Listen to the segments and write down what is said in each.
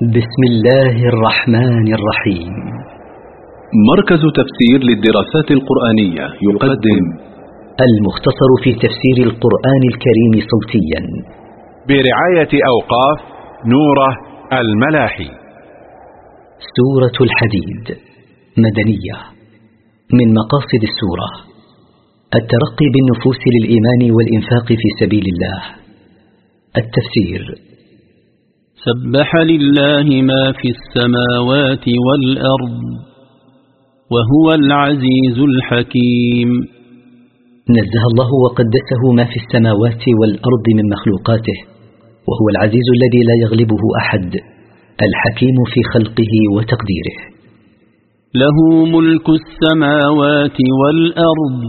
بسم الله الرحمن الرحيم. مركز تفسير للدراسات القرآنية يقدم المختصر في تفسير القرآن الكريم صوتيا. برعاية أوقاف نوره الملاحي. سورة الحديد مدنية. من مقاصد السورة الترقي بالنفوس للإيمان والإنفاق في سبيل الله. التفسير سبح لله ما في السماوات والأرض وهو العزيز الحكيم. نزه الله وقدسه ما في السماوات والأرض من مخلوقاته وهو العزيز الذي لا يغلبه أحد الحكيم في خلقه وتقديره. له ملك السماوات والأرض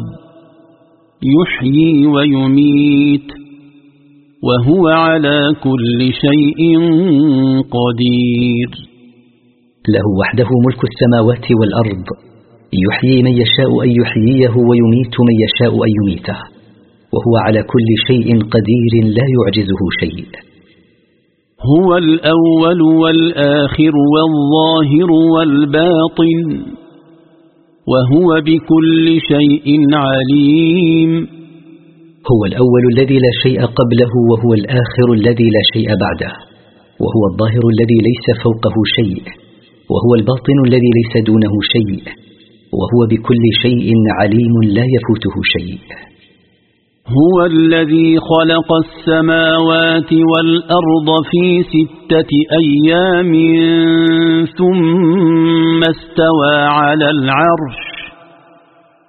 يحيي ويميت. وهو على كل شيء قدير. له وحده ملك السماوات والأرض. يحيي من يشاء أن يحييه ويميت من يشاء أن يميته. وهو على كل شيء قدير لا يعجزه شيء. هو الأول والآخر والظاهر والباطن. وهو بكل شيء عليم. هو الأول الذي لا شيء قبله وهو الآخر الذي لا شيء بعده. وهو الظاهر الذي ليس فوقه شيء. وهو الباطن الذي ليس دونه شيء. وهو بكل شيء عليم لا يفوته شيء. هو الذي خلق السماوات والأرض في ستة أيام ثم استوى على العرش.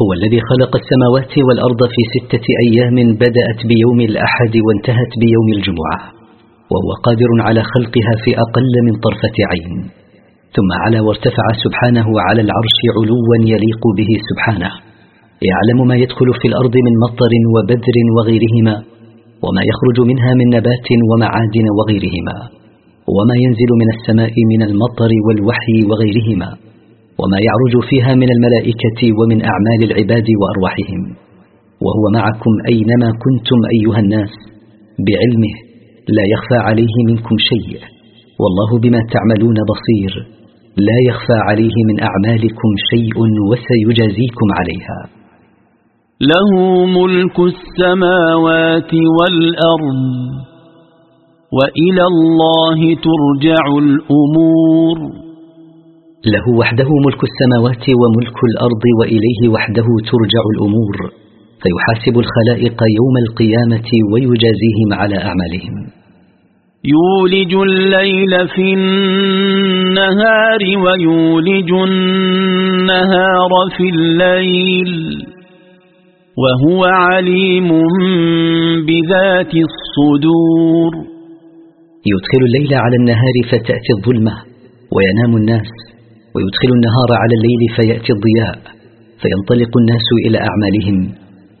هو الذي خلق السماوات والأرض في ستة أيام بدأت بيوم الأحد وانتهت بيوم الجمعة وهو قادر على خلقها في أقل من طرفة عين ثم على وارتفع سبحانه على العرش علوا يليق به سبحانه يعلم ما يدخل في الأرض من مطر وبدر وغيرهما وما يخرج منها من نبات ومعادن وغيرهما وما ينزل من السماء من المطر والوحي وغيرهما. وما يعرج فيها من الملائكة ومن أعمال العباد وأرواحهم. وهو معكم أينما كنتم أيها الناس. بعلمه لا يخفى عليه منكم شيء. والله بما تعملون بصير. لا يخفى عليه من أعمالكم شيء وسيجازيكم عليها. له ملك السماوات والأرض. وإلى الله ترجع الأمور. له وحده ملك السماوات وملك الأرض وإليه وحده ترجع الأمور فيحاسب الخلائق يوم القيامة ويجازيهم على أعمالهم. يولج الليل في النهار ويولج النهار في الليل وهو عليم بذات الصدور. يدخل الليل على النهار فتأتي الظلمة وينام الناس. ويدخل النهار على الليل فيأتي الضياء فينطلق الناس إلى أعمالهم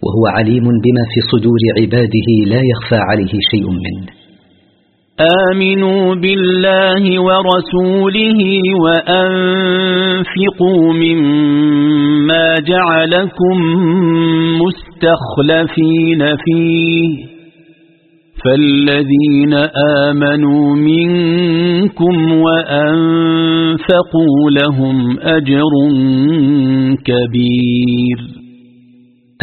وهو عليم بما في صدور عباده لا يخفى عليه شيء منه. آمنوا بالله ورسوله وأنفقوا مما جعلكم مستخلفين فيه. فالذين آمنوا منكم وأنفقوا لهم أجر كبير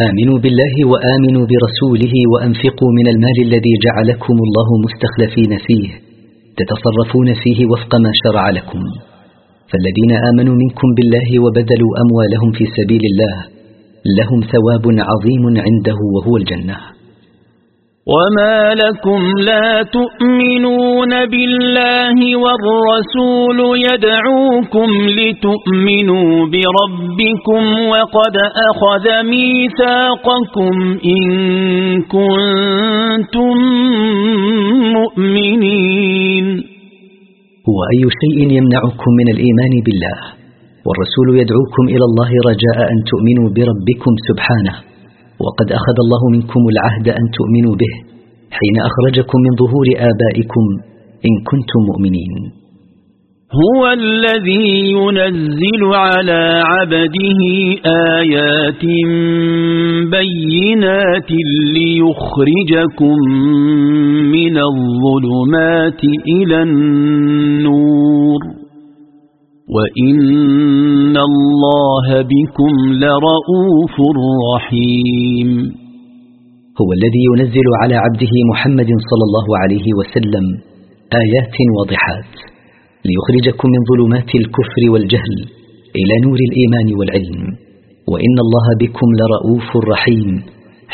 آمنوا بالله وآمنوا برسوله وأنفقوا من المال الذي جعلكم الله مستخلفين فيه تتصرفون فيه وفق ما شرع لكم فالذين آمنوا منكم بالله وبذلوا أموالهم في سبيل الله لهم ثواب عظيم عنده وهو الجنة وما لكم لا تؤمنون بالله والرسول يدعوكم لتؤمنوا بربكم وقد أخذ ميثاقكم إن كنتم مؤمنين. وأي شيء يمنعكم من الإيمان بالله؟ والرسول يدعوكم إلى الله رجاء أن تؤمنوا بربكم سبحانه. وقد أخذ الله منكم العهد أن تؤمنوا به حين أخرجكم من ظهور آبائكم إن كنتم مؤمنين. هو الذي ينزل على عبده آيات بينات ليخرجكم من الظلمات إلى النور. وإن الله بكم لرؤوف رحيم. هو الذي ينزل على عبده محمد صلى الله عليه وسلم آيات واضحات ليخرجكم من ظلمات الكفر والجهل إلى نور الإيمان والعلم. وإن الله بكم لرؤوف رحيم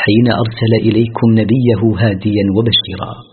حين أرسل إليكم نبيه هاديا وبشيرا.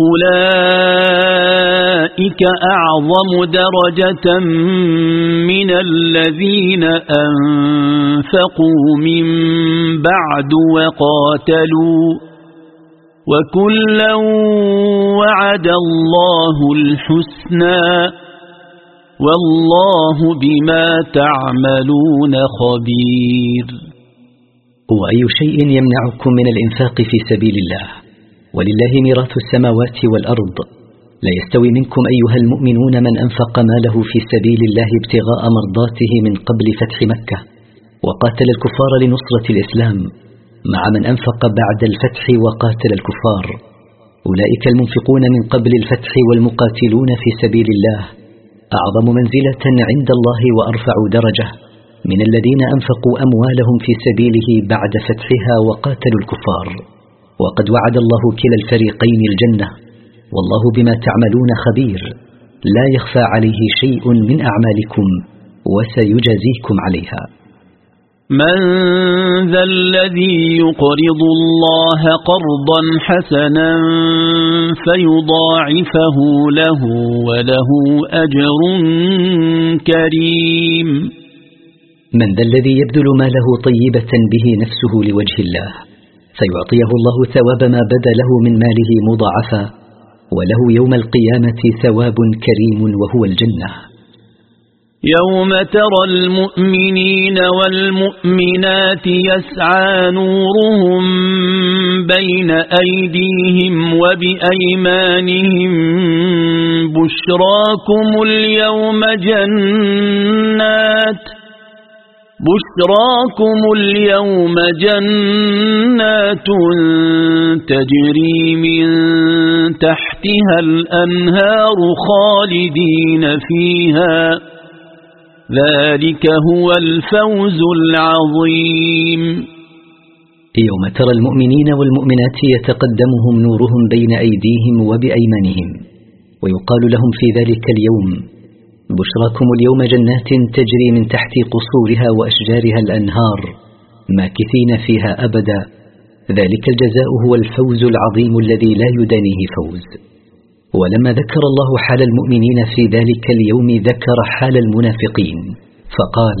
أولئك أعظم درجة من الذين أنفقوا من بعد وقاتلوا وكلا وعد الله الحسنى والله بما تعملون خبير. وأي شيء يمنعكم من الإنفاق في سبيل الله؟ ولله ميراث السماوات والأرض. لا يستوي منكم أيها المؤمنون من أنفق ماله في سبيل الله ابتغاء مرضاته من قبل فتح مكة وقاتل الكفار لنصرة الإسلام مع من أنفق بعد الفتح وقاتل الكفار. أولئك المنفقون من قبل الفتح والمقاتلون في سبيل الله. أعظم منزلة عند الله وأرفع درجة. من الذين أنفقوا أموالهم في سبيله بعد فتحها وقاتلوا الكفار. وقد وعد الله كلا الفريقين الجنة. والله بما تعملون خبير. لا يخفى عليه شيء من أعمالكم وسيجازيكم عليها. من ذا الذي يقرض الله قرضا حسنا فيضاعفه له وله أجر كريم. من ذا الذي يبذل ماله طيبة به نفسه لوجه الله. فيعطيه الله ثواب ما بدا له من ماله مضاعفا وله يوم القيامة ثواب كريم وهو الجنة. يوم ترى المؤمنين والمؤمنات يسعى نورهم بين أيديهم وبأيمانهم. بشراكم اليوم جنات بشراكم اليوم جنات تجري من تحتها الأنهار خالدين فيها. ذلك هو الفوز العظيم. يوم ترى المؤمنين والمؤمنات يتقدمهم نورهم بين أيديهم وبأيمانهم ويقال لهم في ذلك اليوم بشراكم اليوم جنات تجري من تحت قصورها وأشجارها الأنهار ماكثين فيها أبدا ذلك الجزاء هو الفوز العظيم الذي لا يدانيه فوز. ولما ذكر الله حال المؤمنين في ذلك اليوم ذكر حال المنافقين فقال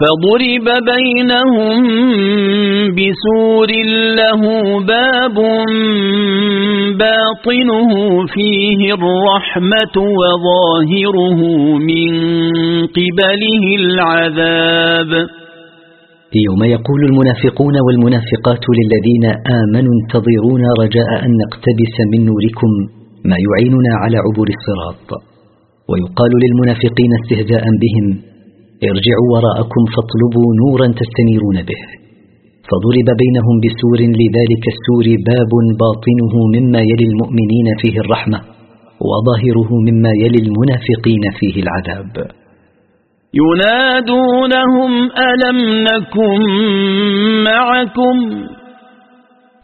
فضرب بينهم بسور له باب باطنه فيه الرحمة وظاهره من قبله العذاب. يوم يقول المنافقون والمنافقات للذين آمنوا انتظرونا رجاء أن نقتبس من نوركم ما يعيننا على عبور الصراط. ويقال للمنافقين استهزاء بهم ارجعوا وراءكم فاطلبوا نورا تستنيرون به. فضرب بينهم بسور لذلك السور باب باطنه مما يلي المؤمنين فيه الرحمة وظاهره مما يلي المنافقين فيه العذاب. ينادونهم ألم نكن معكم؟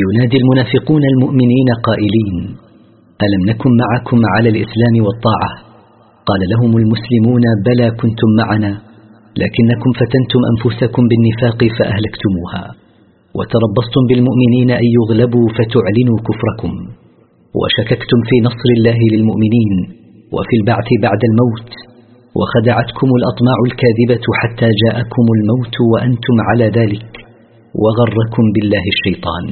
ينادي المنافقون المؤمنين قائلين ألم نكن معكم على الإسلام والطاعة؟ قال لهم المسلمون بلى كنتم معنا لكنكم فتنتم أنفسكم بالنفاق فأهلكتموها. وتربصتم بالمؤمنين أن يغلبوا فتعلنوا كفركم. وشككتم في نصر الله للمؤمنين وفي البعث بعد الموت. وخدعتكم الأطماع الكاذبة حتى جاءكم الموت وأنتم على ذلك. وغركم بالله الشيطان.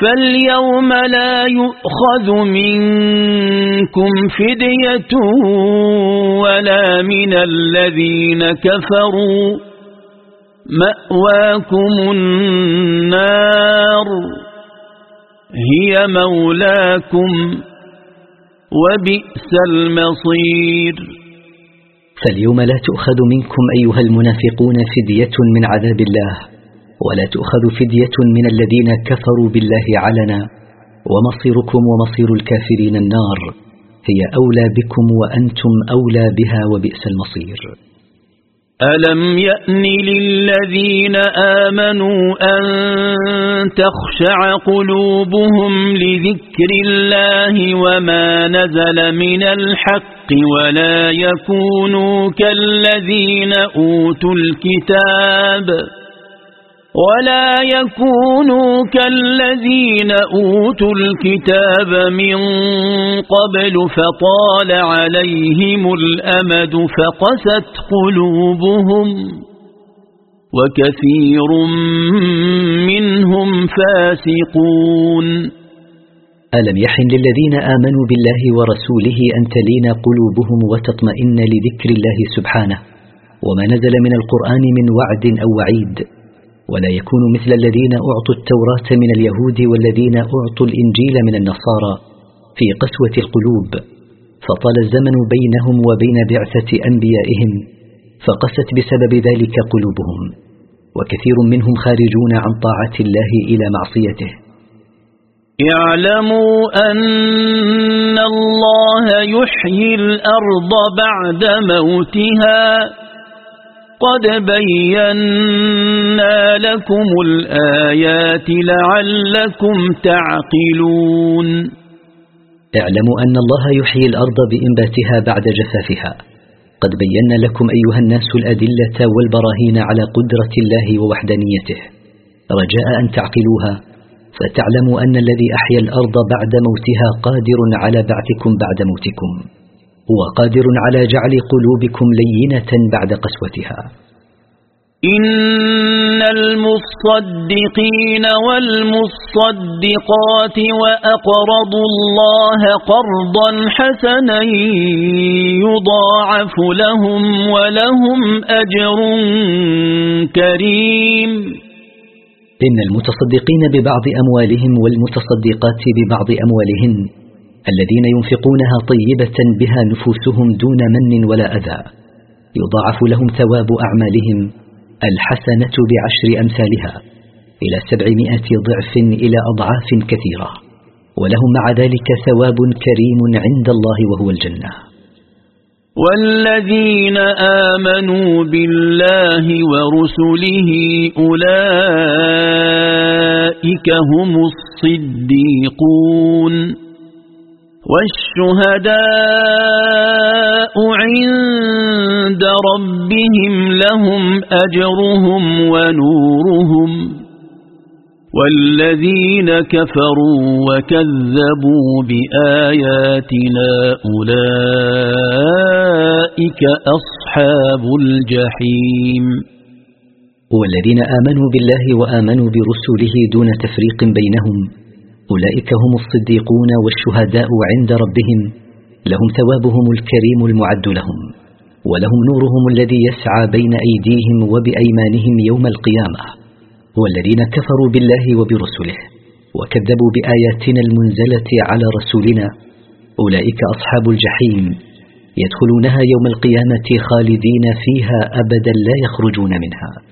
فاليوم لا يؤخذ منكم فدية ولا من الذين كفروا مأواكم النار هي مولاكم وبئس المصير. فاليوم لا تؤخذ منكم أيها المنافقون فدية من عذاب الله. ولا تؤخذ فدية من الذين كفروا بالله علنا ومصيركم ومصير الكافرين النار هي أولى بكم وأنتم أولى بها وبئس المصير. ألم يأن للذين آمنوا أن تخشع قلوبهم لذكر الله وما نزل من الحق ولا يكونوا كالذين أوتوا الكتاب ولا يكونوا كالذين أوتوا الكتاب من قبل فطال عليهم الأمد فقست قلوبهم وكثير منهم فاسقون. ألم يحن للذين آمنوا بالله ورسوله أن تلين قلوبهم وتطمئن لذكر الله سبحانه؟ وما نزل من القرآن من وعد أو وعيد؟ ولا يكون مثل الذين أعطوا التوراة من اليهود والذين أعطوا الإنجيل من النصارى في قسوة القلوب فطال الزمن بينهم وبين بعثة أنبيائهم فقست بسبب ذلك قلوبهم وكثير منهم خارجون عن طاعة الله إلى معصيته. اعلموا أن الله يحيي الأرض بعد موتها. قد بينا لكم الآيات لعلكم تعقلون. اعلموا أن الله يحيي الأرض بإنباتها بعد جفافها. قد بينا لكم أيها الناس الأدلة والبراهين على قدرة الله ووحدانيته. رجاء أن تعقلوها. فتعلموا أن الذي أحيا الأرض بعد موتها قادر على بعثكم بعد موتكم. وقادر على جعل قلوبكم لينة بعد قسوتها. إن المصدقين والمصدقات وأقرضوا الله قرضا حسنا يضاعف لهم ولهم أجر كريم. إن المتصدقين ببعض أموالهم والمتصدقات ببعض أموالهن الذين ينفقونها طيبة بها نفوسهم دون من ولا أذى. يضاعف لهم ثواب أعمالهم الحسنة بعشر أمثالها إلى سبعمائة ضعف إلى أضعاف كثيرة. ولهم مع ذلك ثواب كريم عند الله وهو الجنة. والذين آمنوا بالله ورسله أولئك هم الصديقون. والشهداء عند ربهم لهم أجرهم ونورهم والذين كفروا وكذبوا بآياتنا أولئك أصحاب الجحيم. والذين آمنوا بالله وآمنوا برسله دون تفريق بينهم أولئك هم الصديقون والشهداء عند ربهم. لهم ثوابهم الكريم المعد لهم ولهم نورهم الذي يسعى بين أيديهم وبأيمانهم يوم القيامة. والذين كفروا بالله وبرسله وكذبوا بآياتنا المنزلة على رسولنا أولئك أصحاب الجحيم يدخلونها يوم القيامة خالدين فيها أبدا لا يخرجون منها.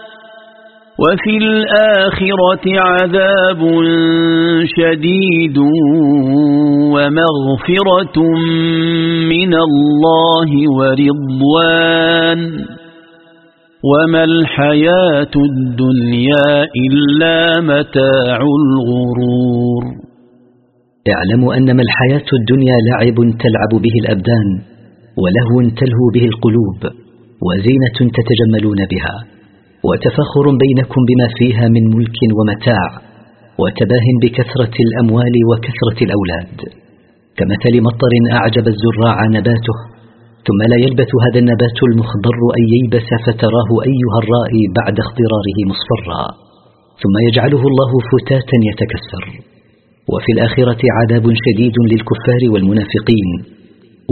وفي الآخرة عذاب شديد ومغفرة من الله ورضوان. وما الحياة الدنيا إلا متاع الغرور. اعلموا أنما الحياة الدنيا لعب تلعب به الأبدان ولهو تلهو به القلوب وزينة تتجملون بها. وتفخر بينكم بما فيها من ملك ومتاع وتباه بكثرة الأموال وكثرة الأولاد. كمثل مطر أعجب الزراع نباته ثم لا يلبث هذا النبات المخضر أن ييبس فتراه أيها الرائي بعد اخضراره مصفرا. ثم يجعله الله فتاتا يتكسر. وفي الآخرة عذاب شديد للكفار والمنافقين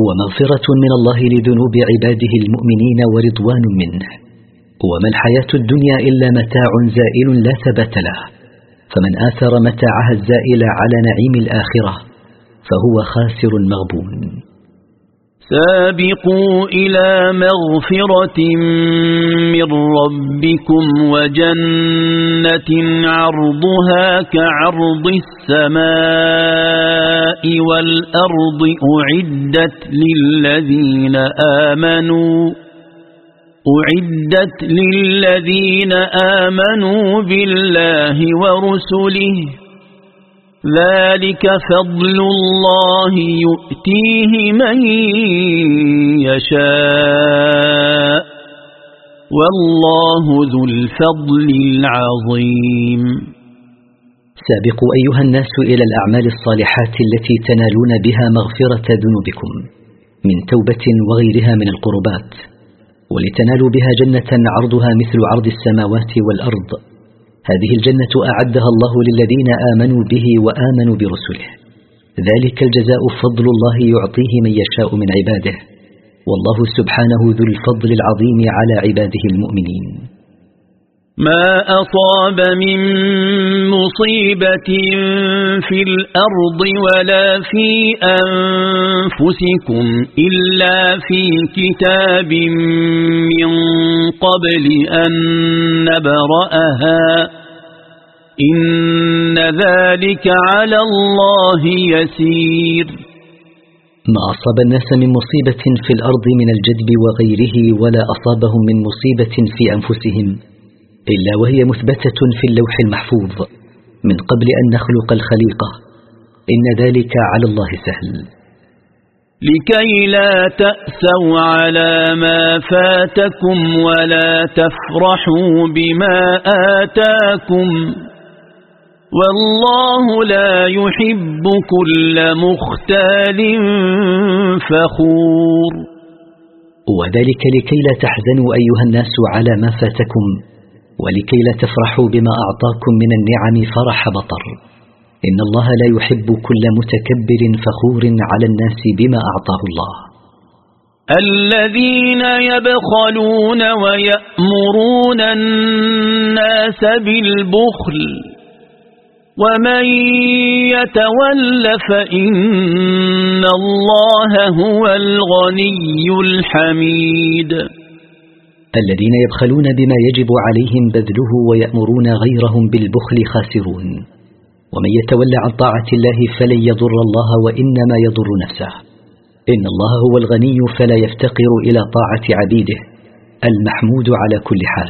ومغفرة من الله لذنوب عباده المؤمنين ورضوان منه. وما الحياة الدنيا إلا متاع زائل لا ثبت له. فمن آثر متاعها الزائل على نعيم الآخرة فهو خاسر مغبون سابقوا إلى مغفرة من ربكم وجنة عرضها كعرض السماء والأرض أعدت للذين آمنوا. أعدت للذين آمنوا بالله ورسله ذلك فضل الله يؤتيه من يشاء والله ذو الفضل العظيم سابقوا أيها الناس إلى الأعمال الصالحات التي تنالون بها مغفرة ذنوبكم من توبة وغيرها من القربات. ولتنالوا بها جنة عرضها مثل عرض السماوات والأرض. هذه الجنة أعدها الله للذين آمنوا به وآمنوا برسله. ذلك الجزاء فضل الله يعطيه من يشاء من عباده. والله سبحانه ذو الفضل العظيم على عباده المؤمنين. ما أصاب من مصيبة في الأرض ولا في أنفسكم إلا في كتاب من قبل أن نبرأها إن ذلك على الله يسير ما أصاب الناس من مصيبة في الأرض من الجدب وغيره ولا أصابهم من مصيبة في أنفسهم إلا وهي مثبتة في اللوح المحفوظ من قبل أن نخلق الخليقة. إن ذلك على الله سهل. لكي لا تأسوا على ما فاتكم ولا تفرحوا بما آتاكم. والله لا يحب كل مختال فخور. وذلك لكي لا تحزنوا أيها الناس على ما فاتكم. ولكي لا تفرحوا بما أعطاكم من النعم فرح بطر. إن الله لا يحب كل متكبر فخور على الناس بما أعطاه الله. الذين يبخلون ويأمرون الناس بالبخل ومن يتول فإن الله هو الغني الحميد. الذين يبخلون بما يجب عليهم بذله ويأمرون غيرهم بالبخل خاسرون. ومن يتولى عن طاعة الله فلن يضر الله وإنما يضر نفسه. إن الله هو الغني فلا يفتقر إلى طاعة عبيده المحمود على كل حال.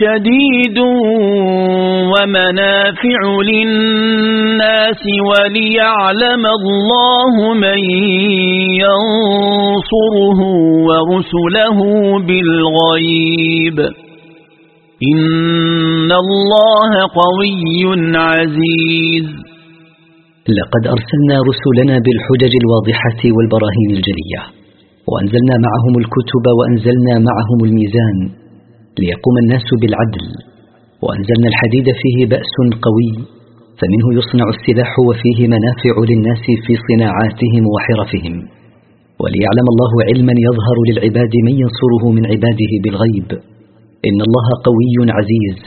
شديد ومنافع للناس وليعلم الله من ينصره ورسله بالغيب. إن الله قوي عزيز. لقد أرسلنا رسلنا بالحجج الواضحة والبراهين الجلية وأنزلنا معهم الكتب وأنزلنا معهم الميزان ليقوم الناس بالعدل. وأنزلنا الحديد فيه بأس قوي فمنه يصنع السلاح وفيه منافع للناس في صناعاتهم وحرفهم. وليعلم الله علما يظهر للعباد من ينصره من عباده بالغيب. إن الله قوي عزيز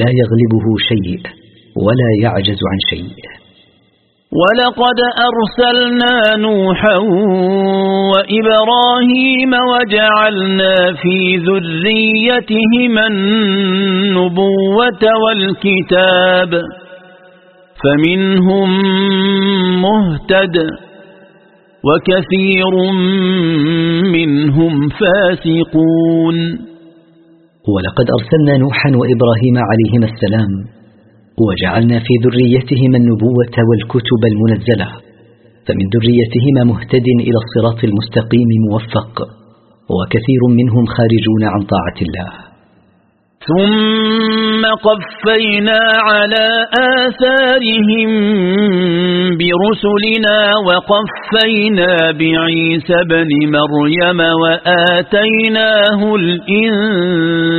لا يغلبه شيء ولا يعجز عن شيء. ولقد أرسلنا نوحا وإبراهيم وجعلنا في ذريتهما النبوة والكتاب فمنهم مهتد وكثير منهم فاسقون ولقد أرسلنا نوحا وإبراهيم عليهما السلام وجعلنا في ذريتهما النبوة والكتب المنزلة فمن ذريتهما مهتد إلى الصراط المستقيم موفق وكثير منهم خارجون عن طاعة الله. ثم قفينا على آثارهم برسلنا وقفينا بعيسى بن مريم وآتيناه الإنجيل.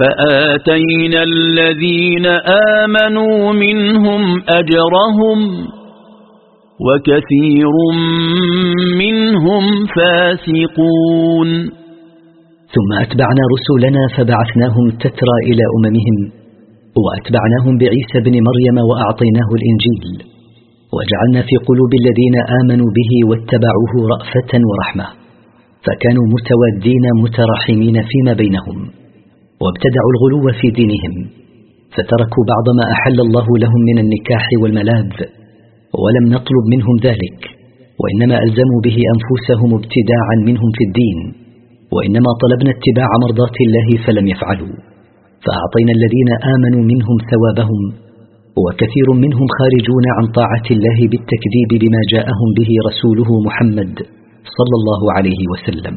فآتينا الذين آمنوا منهم أجرهم وكثير منهم فاسقون. ثم أتبعنا رسولنا فبعثناهم تترى إلى أممهم وأتبعناهم بعيسى بن مريم وأعطيناه الإنجيل وجعلنا في قلوب الذين آمنوا به واتبعوه رأفة ورحمة فكانوا متوادين متراحمين فيما بينهم. وابتدعوا الغلو في دينهم فتركوا بعض ما أحل الله لهم من النكاح والملاذ ولم نطلب منهم ذلك وإنما ألزموا به أنفسهم ابتداعا منهم في الدين وإنما طلبنا اتباع مرضات الله فلم يفعلوا فأعطينا الذين آمنوا منهم ثوابهم وكثير منهم خارجون عن طاعة الله بالتكذيب بما جاءهم به رسوله محمد صلى الله عليه وسلم.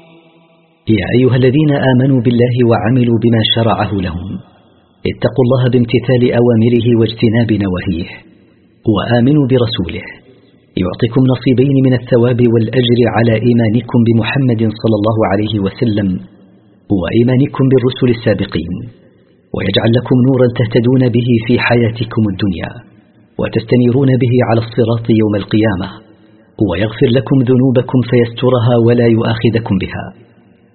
يا أيها الذين آمنوا بالله وعملوا بما شرعه لهم. اتقوا الله بامتثال أوامره واجتناب نواهيه. وآمنوا برسوله. يعطيكم نصيبين من الثواب والأجر على إيمانكم بمحمد صلى الله عليه وسلم وإيمانكم بالرسل السابقين. ويجعل لكم نورا تهتدون به في حياتكم الدنيا وتستنيرون به على الصراط يوم القيامة. ويغفر لكم ذنوبكم فيسترها ولا يؤاخذكم بها.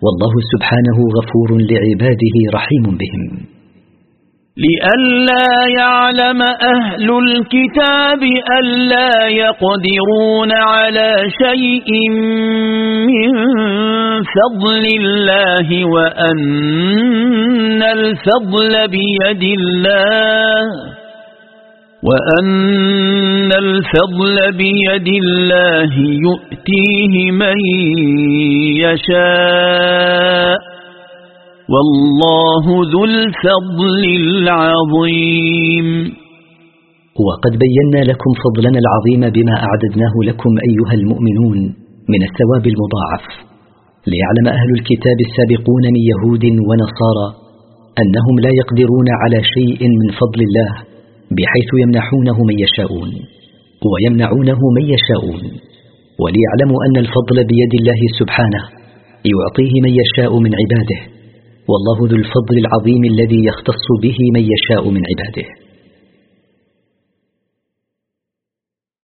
والله سبحانه غفور لعباده رحيم بهم. لئلا يعلم أهل الكتاب ألا يقدرون على شيء من فضل الله وأن الفضل بيد الله. وأن الفضل بيد الله يؤتيه من يشاء والله ذو الفضل العظيم وقد بينا لكم فضلنا العظيم بما أعددناه لكم أيها المؤمنون من الثواب المضاعف ليعلم أهل الكتاب السابقون من يهود ونصارى أنهم لا يقدرون على شيء من فضل الله بحيث يمنحونه من يشاءون ويمنعونه من يشاءون. وليعلموا أن الفضل بيد الله سبحانه يعطيه من يشاء من عباده. والله ذو الفضل العظيم الذي يختص به من يشاء من عباده.